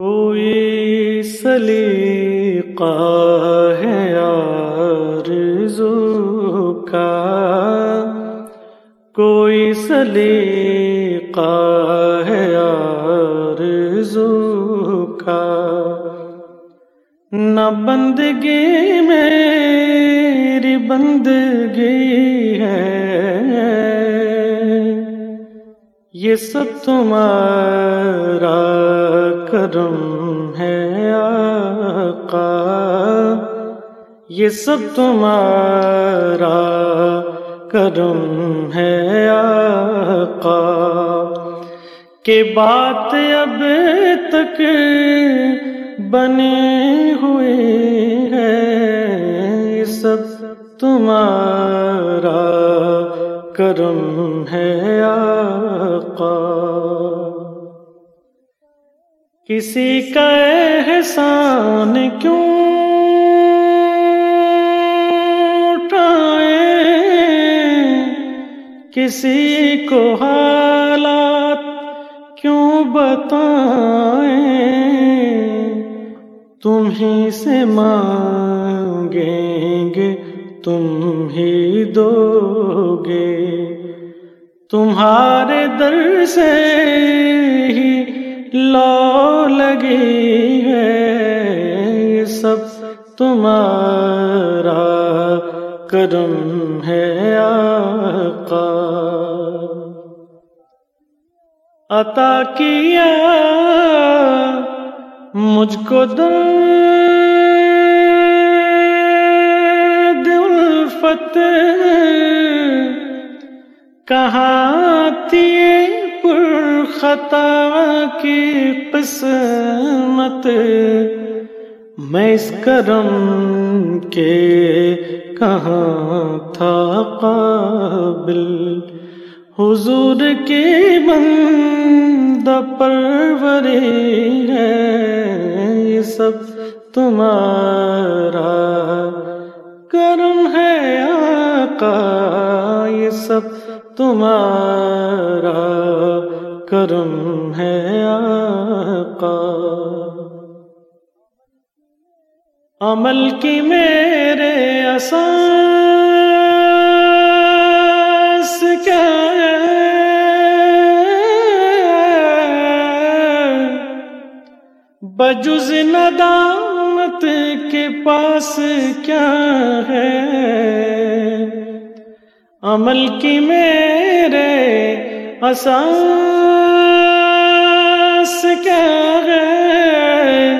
کوئی سلیقہ ہے آرزو کا؟ کوئی سلیقہ ہے آرزو کا؟ نہ بندگی میری بندگی ہے۔ یہ سب تمہارا کرم ہے آقا۔ یہ سب تمہارا کرم ہے آقا۔ کہ بات اب تک بنی ہوئی ہے، یہ سب تمہارا کرم ہے آقا۔ کسی کا احسان کیوں اٹھائے؟ کسی کو حالات کیوں بتائیں؟ تم ہی سے مانگیں گے، تم ہی دو گے۔ تمہارے در سے ہی لو لگی ہے سب تمہارا کرم ہے آقا۔ عطا کیا مجھ کو دل الفت کہاں تھی خطا کی قسمت میں اس کرم کے کہاں تھا قابل؟ حضور کی بند پروری ہے، یہ سب تمہارا کرم ہے آقا، یہ سب تمہارا کرم ہے آقا۔ عمل کی میرے اساس کیا بجز ندامت کے پاس کیا ہے؟ عمل کی میرے اساس کیا ہے؟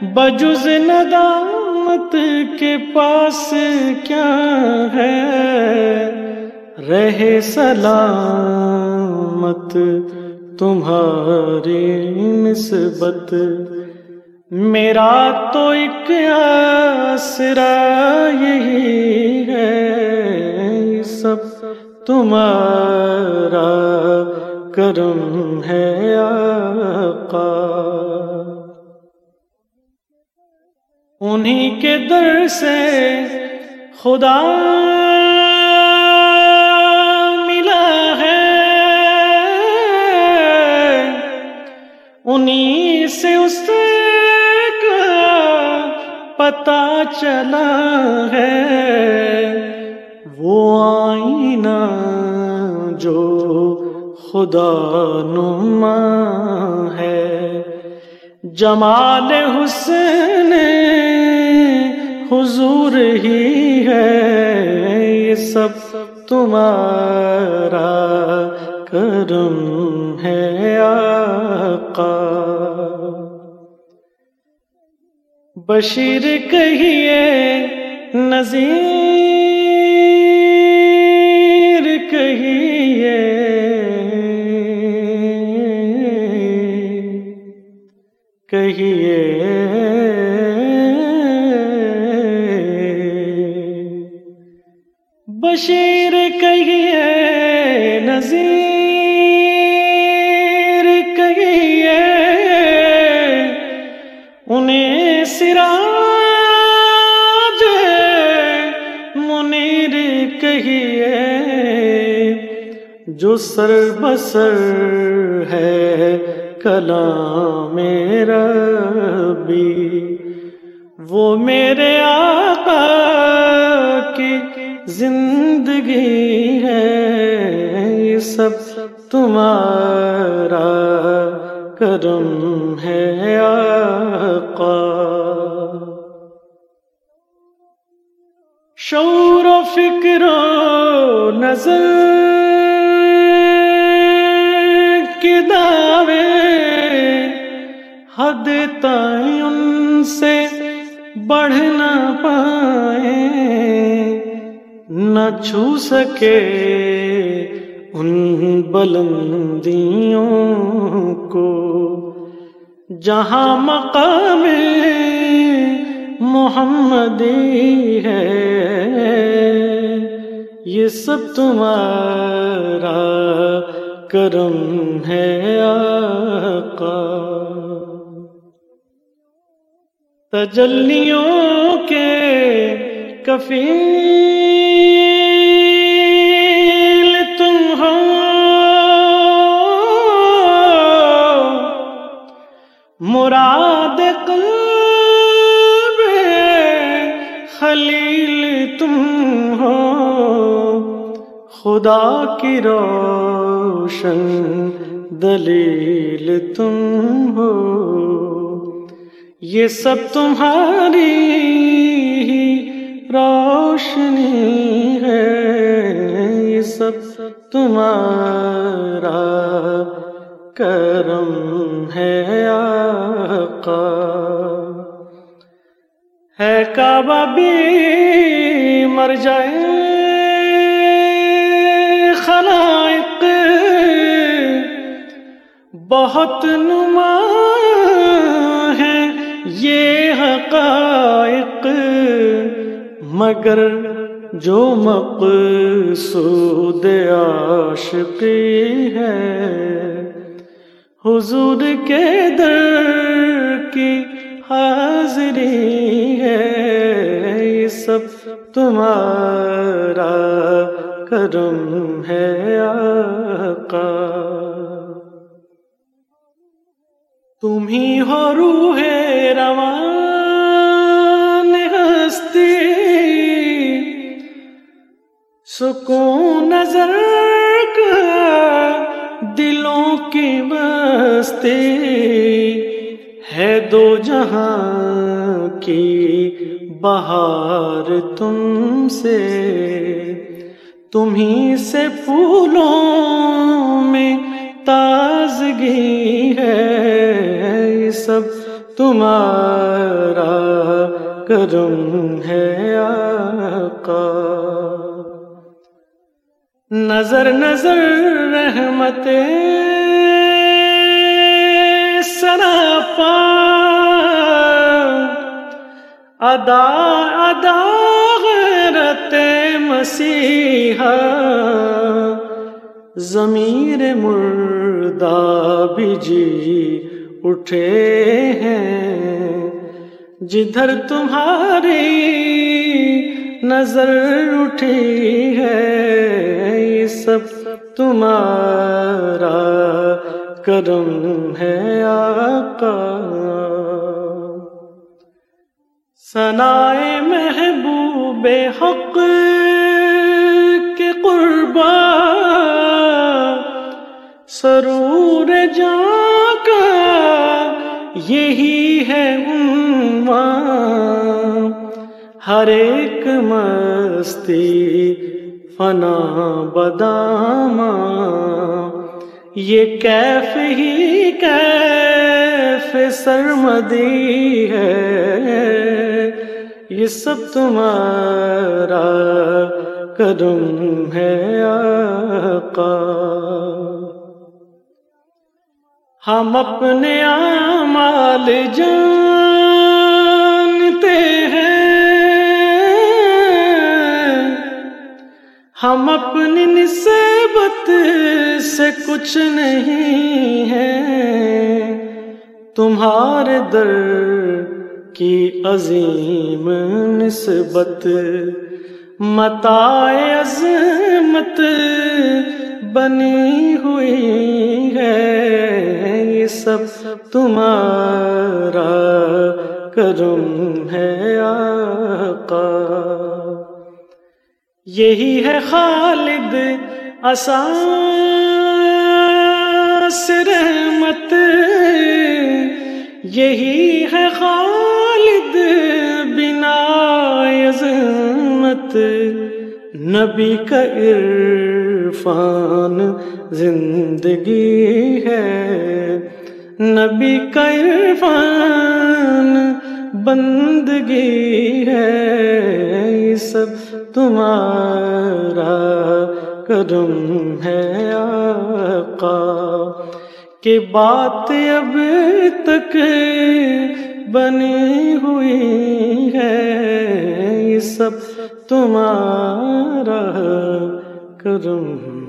بجز ندامت کے پاس کیا ہے؟ رہے سلامت تمہاری نسبت۔ میرا تو ایک آسرا یہی ہے سب تمہارا کرم ہے آقا۔ انہی کے در سے خدا ملا ہے۔ انہی سے اس کا پتا چلا ہے۔ وہ آئینہ جو خدا نما ہے۔ جمال حسن حضور ہی ہے، یہ سب تمہارا کرم ہے آقا۔ بشیر کہیے نذیر کہیے۔ بشیر کہیے نذیر کہیے۔ انہیں سراج منیر کہیے۔ جو سر بسر ہے کلام میرا وہ میرے آقا کی زندگی ہے، یہ سب تمہارا کرم ہے آقا۔ شور و فکر و نظر کے دعوے حد ان سے بڑھ نہ پائے نہ چھو سکے ان بلندیوں کو۔ جہاں مقام محمدی ہے، یہ سب تمہارا کرم ہے آقا۔ تجلیوں کے کفی مراد قلب خلیل تم ہو۔ خدا کی روشن دلیل تم ہو۔ یہ سب تمہاری روشنی ہے۔ یہ سب تمہارا کرم ہے آقا۔ ہے کعبہ بھی مر جائے۔ خلائق بہت نما یہ حقائق، مگر جو مقصود عاشقی ہے، حضور کے در کی حاضری ہے، یہ سب تمہارا کرم ہے آقا۔ تم ہی ہو روح روان ہستی۔ سکون نظر کا دلوں کی بستی ہے دو جہاں کی بہار تم سے۔ تمہیں سے پھولوں میں تازگی تمہارا کرم ہے آقا۔ نظر نظر رحمت سراپا ادا ادا غیرت مسیحا ضمیر مردہ بھی جی۔ اٹھے ہیں۔ جدھر تمہاری نظر اٹھی ہے، یہ سب تمہارا کرم ہے آقا۔ سنائے محبوب حق کے قربا سرور جا کا یہی ہے ہر ایک مستی، فنا بدام یہ کیف ہی کیف سرمدی ہے، یہ سب تمہارا کرم ہے آقا۔ ہم اپنے آمال جانتے ہم اپنی نسبت سے کچھ نہیں ہے تمہارے در کی عظیم نسبت متا عظمت بنی ہوئی ہے، یہ سب تمہارا کرم ہے آقا۔ یہی ہے خالد اساس رحمت۔ یہی ہے خالد بنا عظمت۔ نبی کا عرفان زندگی ہے۔ نبی کا عرفان بندگی ہے۔ یہ سب تمہارا کرم ہے آقا۔ کہ بات اب تک بنی ہوئی ہے۔ یہ سب تمہارا کرم